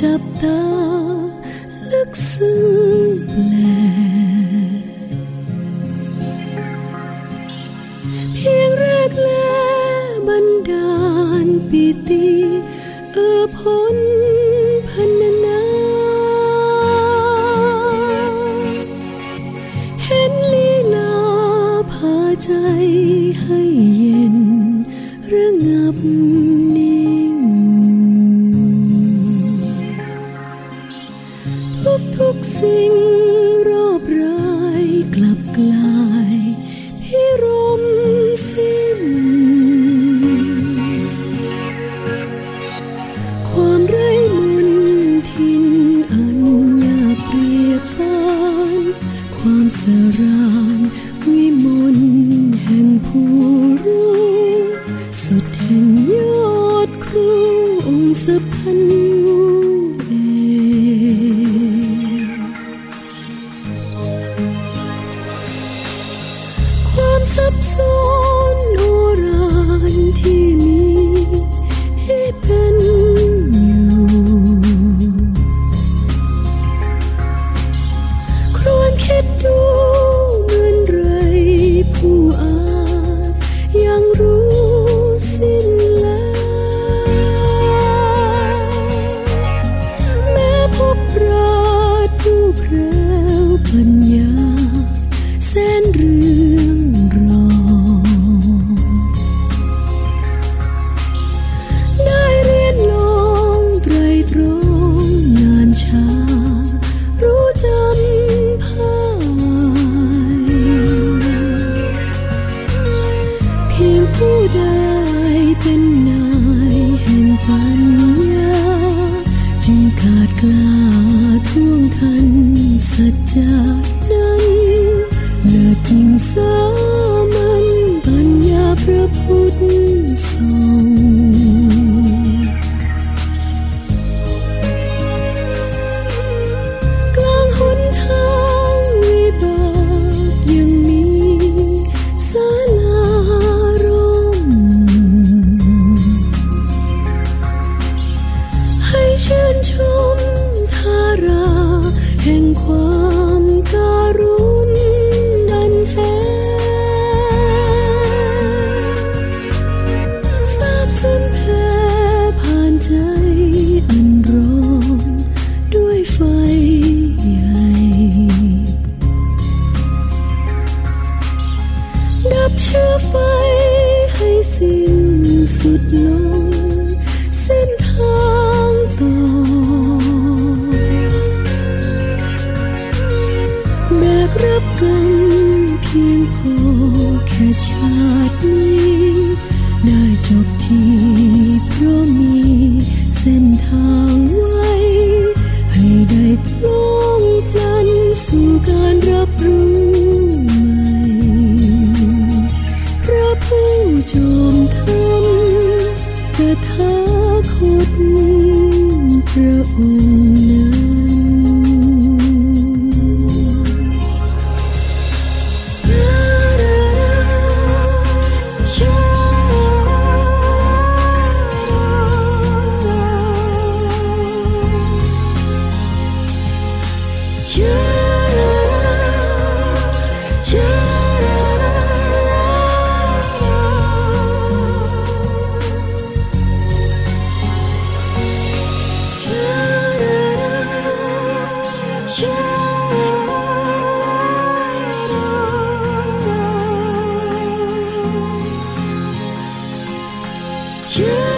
จับตาลึกซึ้งแลเพียงแรกแลบันดาลปีติเออพ้น สรางวิมลแห่งผู้รู้สุดแห่งยอดคู่องค์สัพันยูาดกล้าท่วงทันสัจจานั้นเลิศยิ่งสามัญปัญญาพระพุทธทรง ชมทาราแห่งความการุณดันแท้ทราบซึ้งแผ่ผ่านใจอันร้อนด้วยไฟใหญ่ดับเชื้อไฟให้สิ้นสุดลงาตินี้ ได้จบที่เพราะมีเส้นทางไว้ ให้ได้พล้องพลันสู่การรับรู้ใหม่พระผู้จอมธรรมตถาคตพระทำ you.